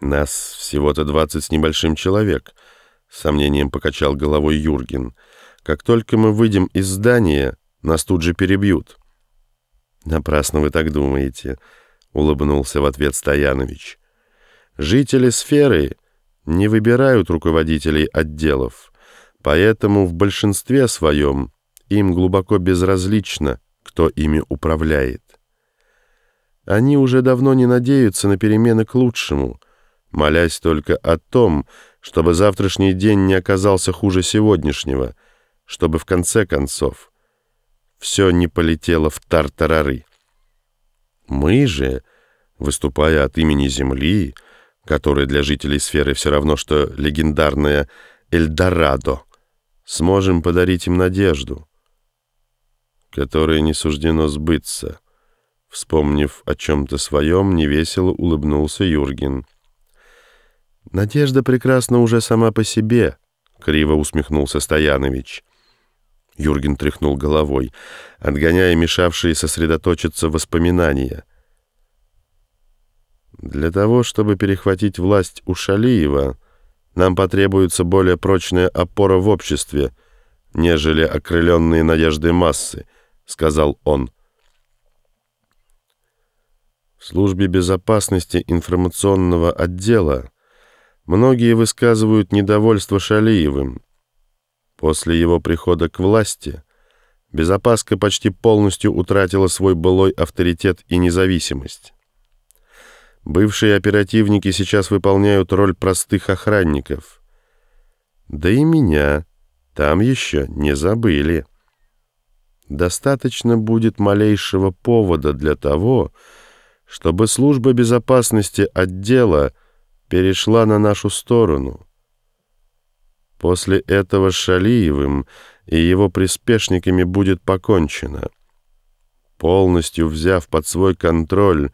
Нас всего-то двадцать с небольшим человек, с сомнением покачал головой Юрген. Как только мы выйдем из здания, нас тут же перебьют. Напрасно вы так думаете, улыбнулся в ответ Стоянович. Жители сферы не выбирают руководителей отделов, поэтому в большинстве своем им глубоко безразлично, кто ими управляет. Они уже давно не надеются на перемены к лучшему, молясь только о том, чтобы завтрашний день не оказался хуже сегодняшнего, чтобы в конце концов все не полетело в тартарары. Мы же, выступая от имени Земли, которая для жителей сферы все равно, что легендарная Эльдорадо, сможем подарить им надежду, которой не суждено сбыться. Вспомнив о чем-то своем, невесело улыбнулся Юрген. «Надежда прекрасна уже сама по себе», — криво усмехнулся Стоянович. Юрген тряхнул головой, отгоняя мешавшие сосредоточиться воспоминания. «Для того, чтобы перехватить власть у Шалиева, нам потребуется более прочная опора в обществе, нежели окрыленные надежды массы», — сказал он. В службе безопасности информационного отдела многие высказывают недовольство Шалиевым, После его прихода к власти Безопаска почти полностью утратила свой былой авторитет и независимость. Бывшие оперативники сейчас выполняют роль простых охранников. Да и меня там еще не забыли. Достаточно будет малейшего повода для того, чтобы служба безопасности отдела перешла на нашу сторону — После этого Шалиевым и его приспешниками будет покончено. Полностью взяв под свой контроль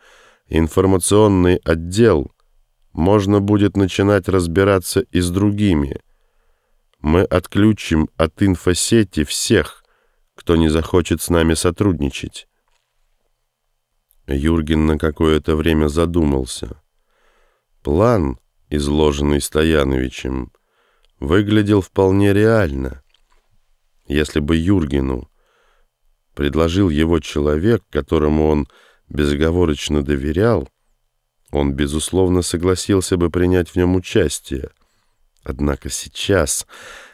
информационный отдел, можно будет начинать разбираться и с другими. Мы отключим от инфосети всех, кто не захочет с нами сотрудничать. Юрген на какое-то время задумался. План, изложенный Стояновичем, — выглядел вполне реально. Если бы Юргену предложил его человек, которому он безоговорочно доверял, он, безусловно, согласился бы принять в нем участие. Однако сейчас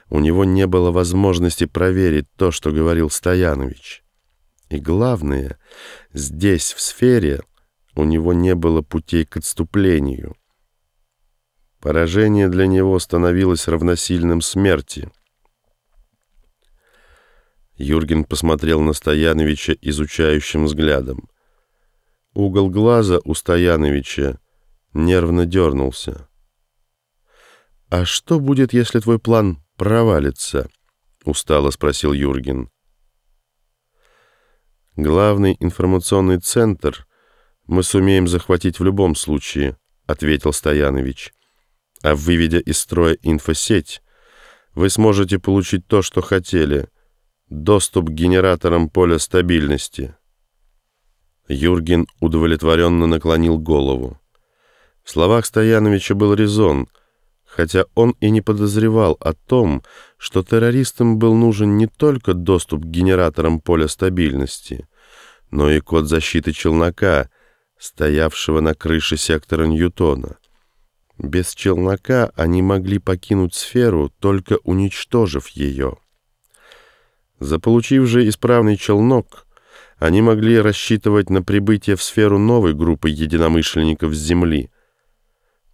у него не было возможности проверить то, что говорил Стоянович. И главное, здесь, в сфере, у него не было путей к отступлению. Поражение для него становилось равносильным смерти. Юрген посмотрел на Стояновича изучающим взглядом. Угол глаза у Стояновича нервно дернулся. «А что будет, если твой план провалится?» — устало спросил Юрген. «Главный информационный центр мы сумеем захватить в любом случае», — ответил Стоянович. А выведя из строя инфосеть, вы сможете получить то, что хотели — доступ к генераторам поля стабильности. Юрген удовлетворенно наклонил голову. В словах Стояновича был резон, хотя он и не подозревал о том, что террористам был нужен не только доступ к генераторам поля стабильности, но и код защиты челнока, стоявшего на крыше сектора Ньютона. Без челнока они могли покинуть сферу, только уничтожив ее. Заполучив же исправный челнок, они могли рассчитывать на прибытие в сферу новой группы единомышленников с Земли,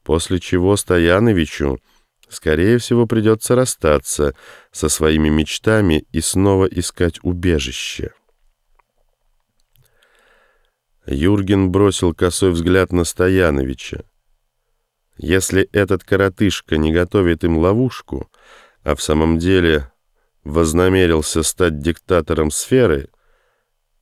после чего Стояновичу, скорее всего, придется расстаться со своими мечтами и снова искать убежище. Юрген бросил косой взгляд на Стояновича. Если этот коротышка не готовит им ловушку, а в самом деле вознамерился стать диктатором сферы,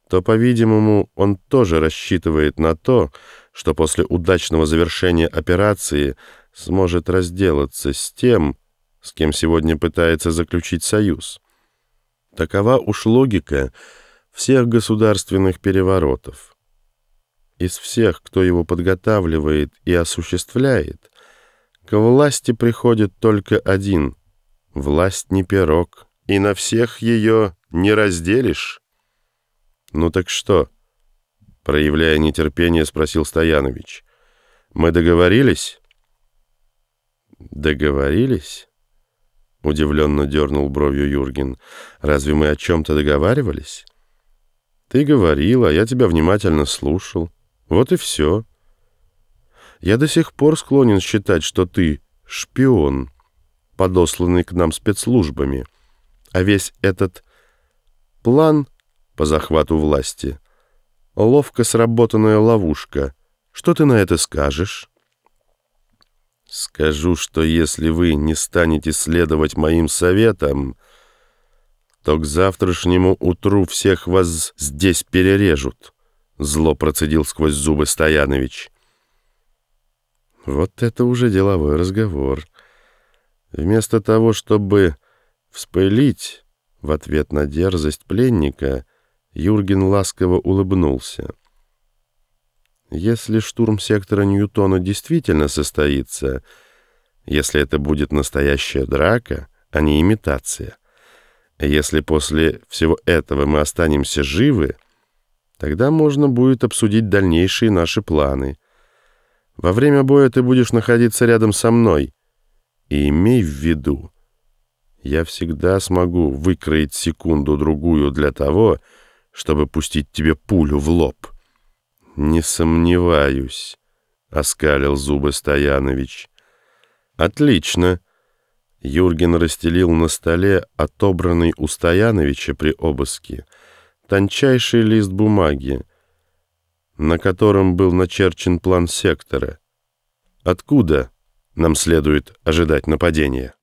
то, по-видимому, он тоже рассчитывает на то, что после удачного завершения операции сможет разделаться с тем, с кем сегодня пытается заключить союз. Такова уж логика всех государственных переворотов. Из всех, кто его подготавливает и осуществляет, К власти приходит только один. Власть не пирог, и на всех ее не разделишь. Ну так что? Проявляя нетерпение, спросил Стоянович. Мы договорились? Договорились? Удивленно дернул бровью Юрген. Разве мы о чем-то договаривались? Ты говорил, а я тебя внимательно слушал. Вот и все. Я до сих пор склонен считать, что ты шпион, подосланный к нам спецслужбами, а весь этот план по захвату власти — ловко сработанная ловушка. Что ты на это скажешь? Скажу, что если вы не станете следовать моим советам, то к завтрашнему утру всех вас здесь перережут. Зло процедил сквозь зубы Стоянович. Вот это уже деловой разговор. Вместо того, чтобы вспылить в ответ на дерзость пленника, Юрген ласково улыбнулся. Если штурм сектора Ньютона действительно состоится, если это будет настоящая драка, а не имитация, если после всего этого мы останемся живы, Тогда можно будет обсудить дальнейшие наши планы. Во время боя ты будешь находиться рядом со мной. И имей в виду, я всегда смогу выкроить секунду-другую для того, чтобы пустить тебе пулю в лоб. Не сомневаюсь, — оскалил зубы Стоянович. Отлично. Юрген расстелил на столе отобранный у Стояновича при обыске — тончайший лист бумаги, на котором был начерчен план сектора. Откуда нам следует ожидать нападения?